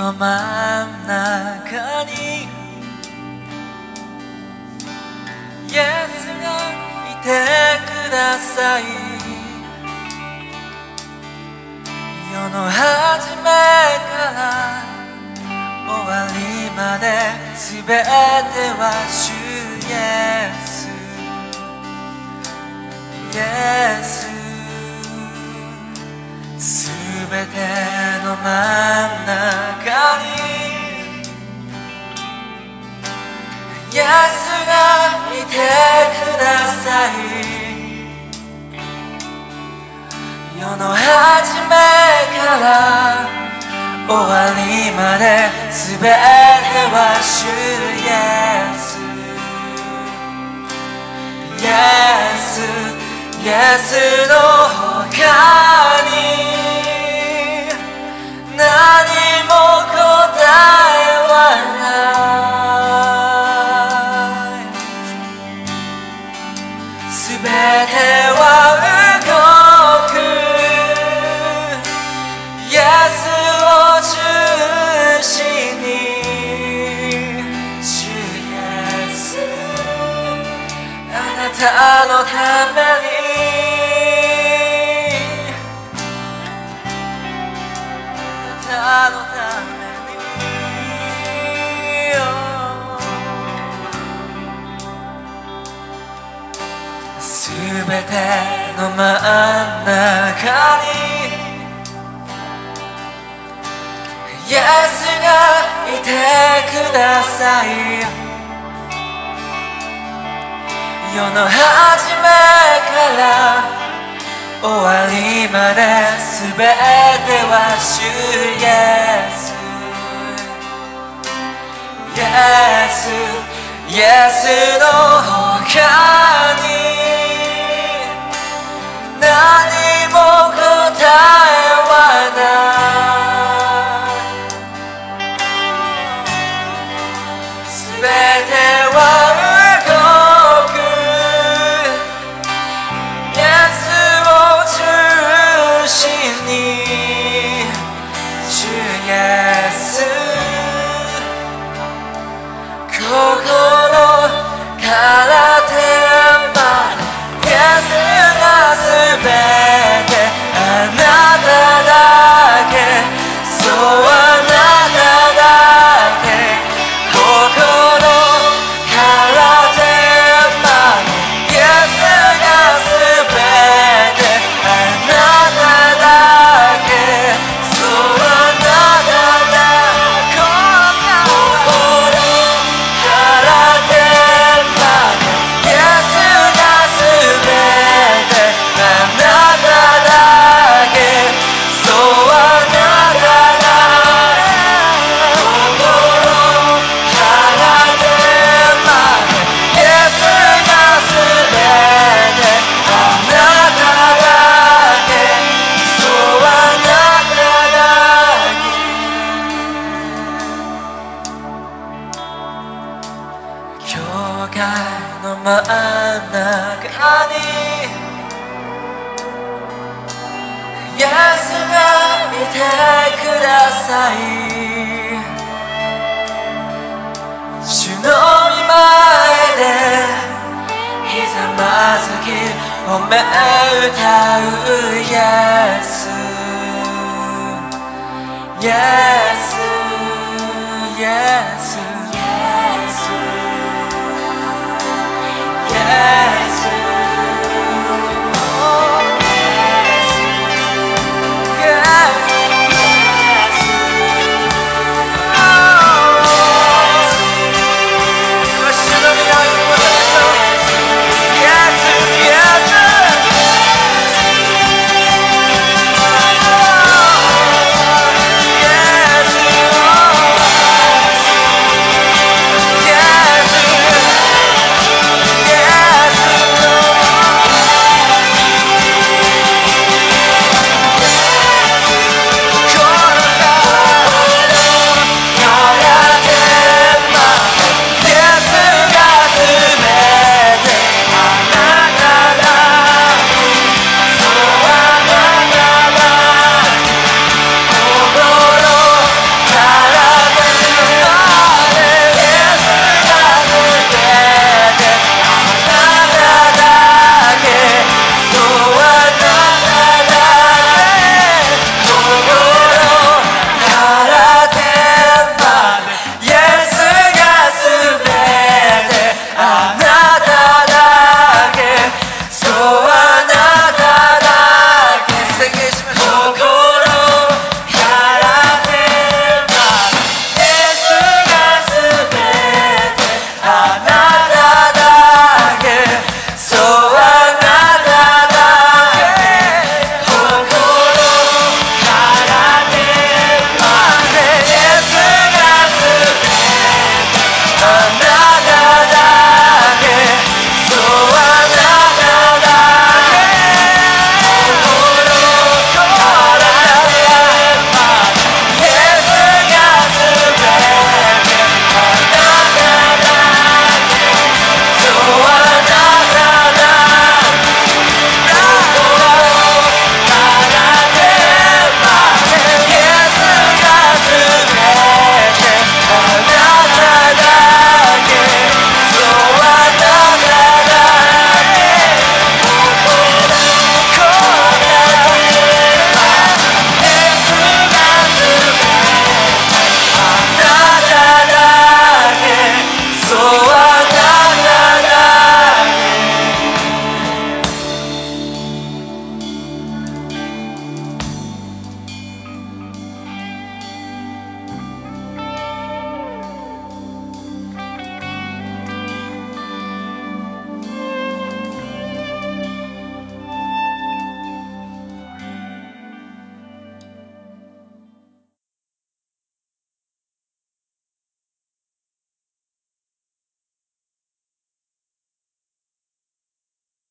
の真ん中にイエスがいてください世の初めから終わりまで全ては主イエスイエス全ての真ださい。世の初めから終わりまで全ては主イエス。イエス。イエスの他に。全ては動く。イエスを中心に。主イエスあなたのために。すべての真ん中にイエスがいてください世の初めから終わりまで全ては主イエス。イエスイエスの他。教会の真ん中に。イエスがいてください。主の御前でひざまずき褒め歌うイエス。イエス。